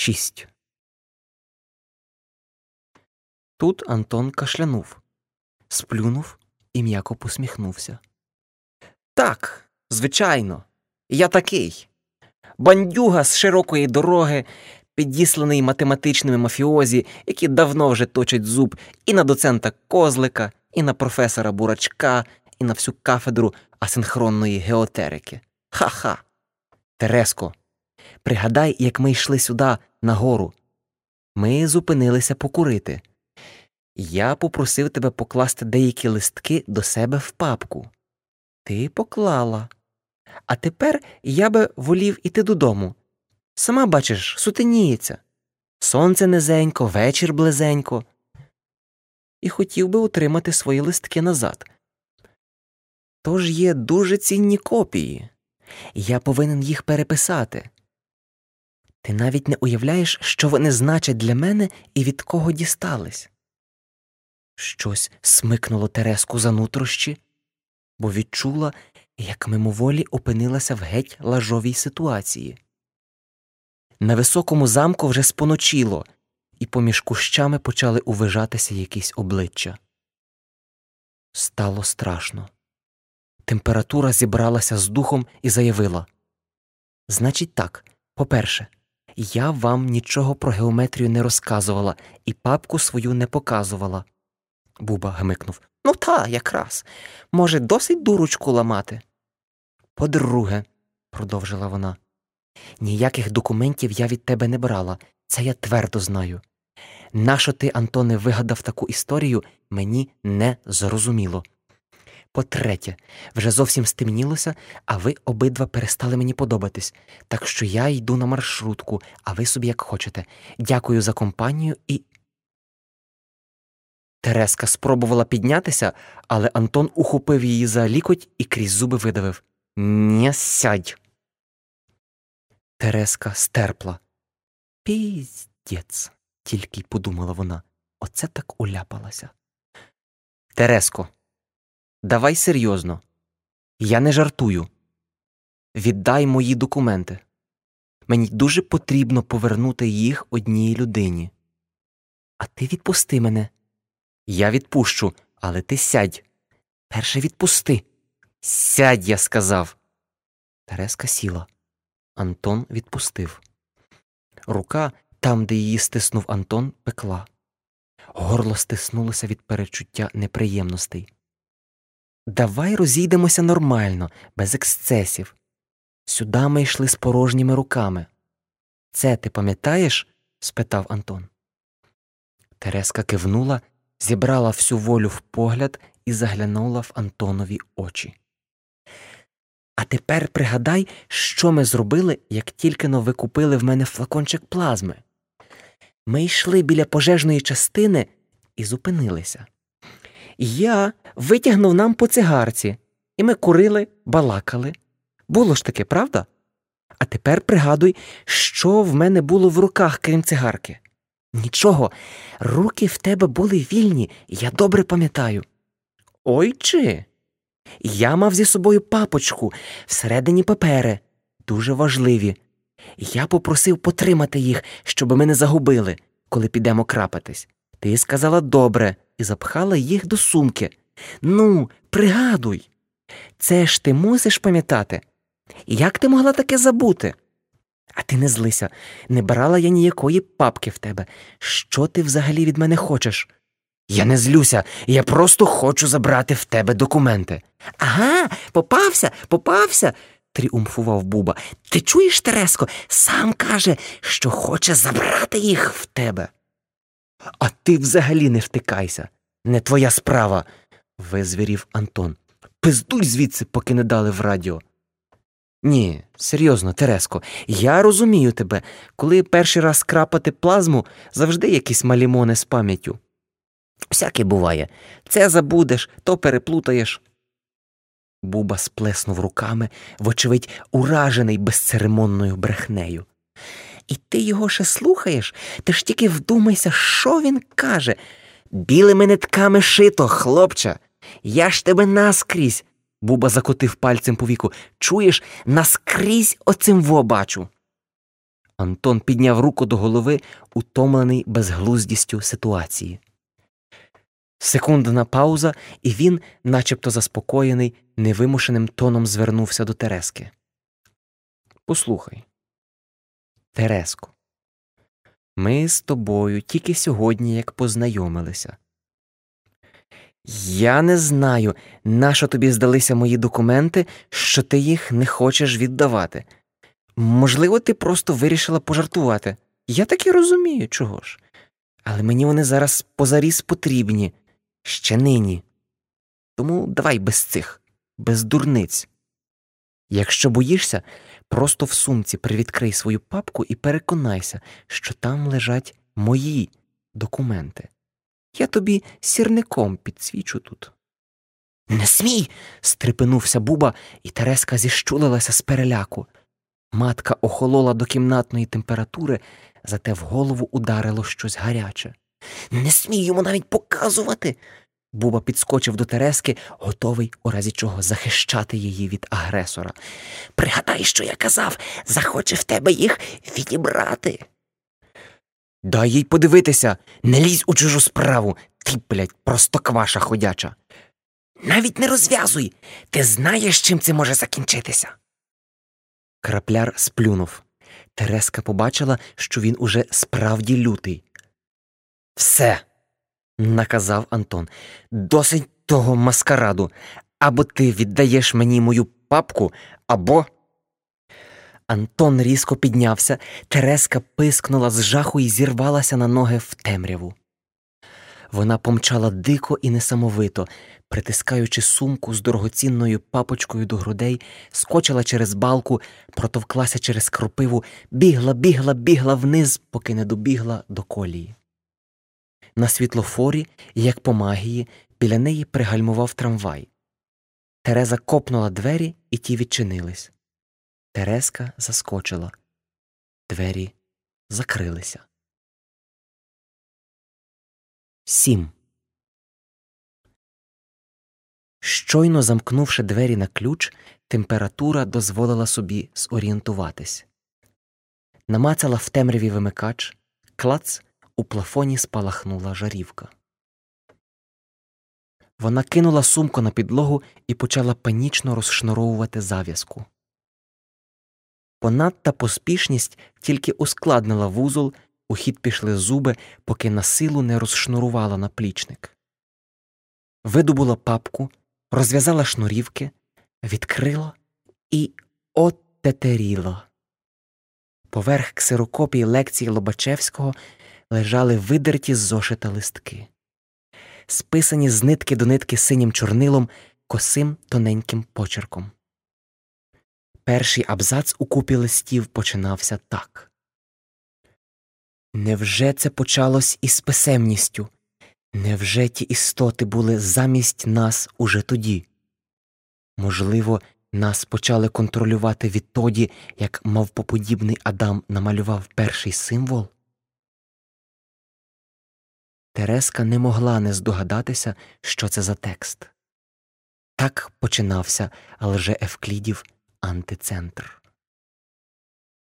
6 Тут Антон кашлянув, сплюнув і м'яко посміхнувся. Так, звичайно, я такий. Бандюга з широкої дороги, підісланий математичними мафіозі, які давно вже точать зуб і на доцента Козлика, і на професора Бурачка, і на всю кафедру асинхронної геотерики. Ха-ха. Тереско, пригадай, як ми йшли сюди на гору. Ми зупинилися покурити. Я попросив тебе покласти деякі листки до себе в папку. Ти поклала. А тепер я би волів іти додому. Сама бачиш, сутеніється. Сонце низенько, вечір близенько. І хотів би отримати свої листки назад. Тож є дуже цінні копії. Я повинен їх переписати. Ти навіть не уявляєш, що вони значать для мене і від кого дістались. Щось смикнуло Тереску за нутрощі, бо відчула, як мимоволі опинилася в геть лажовій ситуації. На високому замку вже споночило, і поміж кущами почали увижатися якісь обличчя. Стало страшно. Температура зібралася з духом і заявила Значить, так, по-перше, я вам нічого про геометрію не розказувала і папку свою не показувала. Буба гмикнув. Ну, та, якраз. Може, досить дурочку ламати. По-друге, продовжила вона, ніяких документів я від тебе не брала, це я твердо знаю. Нащо ти, Антоне, вигадав таку історію, мені не зрозуміло. По третє, вже зовсім стемнілося, а ви обидва перестали мені подобатись, так що я йду на маршрутку, а ви собі як хочете. Дякую за компанію і. Тереска спробувала піднятися, але Антон ухопив її за лікоть і крізь зуби видавив Не сядь. Тереска стерпла. Піздець, тільки й подумала вона. Оце так уляпалася. Тереско, давай серйозно. Я не жартую. Віддай мої документи. Мені дуже потрібно повернути їх одній людині. А ти відпусти мене. Я відпущу, але ти сядь. Перше відпусти. Сядь, я сказав. Тереска сіла. Антон відпустив. Рука, там, де її стиснув Антон, пекла. Горло стиснулося від перечуття неприємностей. Давай розійдемося нормально, без ексцесів. Сюди ми йшли з порожніми руками. Це ти пам'ятаєш? спитав Антон. Тереска кивнула зібрала всю волю в погляд і заглянула в Антонові очі. А тепер пригадай, що ми зробили, як тільки но ви купили в мене флакончик плазми. Ми йшли біля пожежної частини і зупинилися. Я витягнув нам по цигарці, і ми курили, балакали. Було ж таке, правда? А тепер пригадуй, що в мене було в руках, крім цигарки. Нічого, руки в тебе були вільні, я добре пам'ятаю. Ой чи? Я мав зі собою папочку всередині папери, дуже важливі. Я попросив потримати їх, щоб ми не загубили, коли підемо крапатись. Ти сказала добре і запхала їх до сумки. Ну, пригадуй. Це ж ти мусиш пам'ятати. Як ти могла таке забути? А ти не злися, не брала я ніякої папки в тебе. Що ти взагалі від мене хочеш? Я не злюся, я просто хочу забрати в тебе документи. Ага, попався, попався, тріумфував Буба. Ти чуєш, Тереско, сам каже, що хоче забрати їх в тебе. А ти взагалі не втикайся. Не твоя справа, визвірів Антон. Пиздуй звідси, поки не дали в радіо. Ні, серйозно, Тереско, я розумію тебе, коли перший раз крапати плазму, завжди якісь малімони з пам'яттю. Всяке буває. Це забудеш, то переплутаєш. Буба сплеснув руками, вочевидь, уражений безцеремонною брехнею. І ти його ще слухаєш? Ти ж тільки вдумайся, що він каже. Білими нитками шито, хлопче. Я ж тебе наскрізь Буба закотив пальцем по віку. Чуєш, наскрізь оцим во бачу. Антон підняв руку до голови, утомлений безглуздістю ситуації. Секундна пауза, і він, начебто заспокоєний, невимушеним тоном звернувся до Терески. Послухай, Тереско, ми з тобою тільки сьогодні як познайомилися. Я не знаю, нащо тобі здалися мої документи, що ти їх не хочеш віддавати. Можливо, ти просто вирішила пожартувати. Я так і розумію, чого ж. Але мені вони зараз позаріз потрібні, ще нині. Тому давай без цих, без дурниць. Якщо боїшся, просто в сумці привідкрий свою папку і переконайся, що там лежать мої документи. Я тобі сірником підсвічу тут. Не смій. стрепенувся Буба, і Тереска зіщулилася з переляку. Матка охолола до кімнатної температури, зате в голову ударило щось гаряче. Не смій йому навіть показувати. Буба підскочив до Терески, готовий у разі чого захищати її від агресора. Пригадай, що я казав, захоче в тебе їх відібрати. Дай їй подивитися, не лізь у чужу справу, ти, блядь, просто кваша ходяча. Навіть не розв'язуй. Ти знаєш, чим це може закінчитися. Крапляр сплюнув. Тереска побачила, що він уже справді лютий. Все, наказав Антон, досить того маскараду. Або ти віддаєш мені мою папку, або. Антон різко піднявся, Тереска пискнула з жаху і зірвалася на ноги в темряву. Вона помчала дико і несамовито, притискаючи сумку з дорогоцінною папочкою до грудей, скочила через балку, протовклася через кропиву, бігла, бігла, бігла вниз, поки не добігла до колії. На світлофорі, як по магії, біля неї пригальмував трамвай. Тереза копнула двері, і ті відчинились. Тереска заскочила. Двері закрилися. Сім. Щойно замкнувши двері на ключ, температура дозволила собі зорієнтуватись. Намацала в темряві вимикач, клац у плафоні спалахнула жарівка. Вона кинула сумку на підлогу і почала панічно розшнуровувати зав'язку. Понадта поспішність тільки ускладнила вузол, у хід пішли зуби, поки на силу не розшнурувала наплічник. Видобула папку, розв'язала шнурівки, відкрила і оттетеріла. Поверх ксерокопії лекції Лобачевського лежали видерті з зошита листки, списані з нитки до нитки синім чорнилом, косим тоненьким почерком. Перший абзац у купі листів починався так. Невже це почалось із писемністю? Невже ті істоти були замість нас уже тоді? Можливо, нас почали контролювати відтоді, як мавпоподібний Адам намалював перший символ? Тереска не могла не здогадатися, що це за текст. Так починався лже Евклідів антицентр.